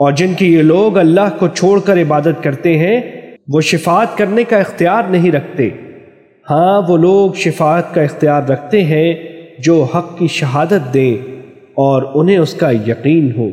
اور جن کی یہ لوگ اللہ کو چھوڑ کر عبادت کرتے ہیں، وہ شفاعت کرنے کا اختیار نہیں رکھتے۔ ہاں وہ لوگ شفاعت کا اختیار رکھتے ہیں جو حق کی شہادت دیں اور انہیں اس کا یقین ہو۔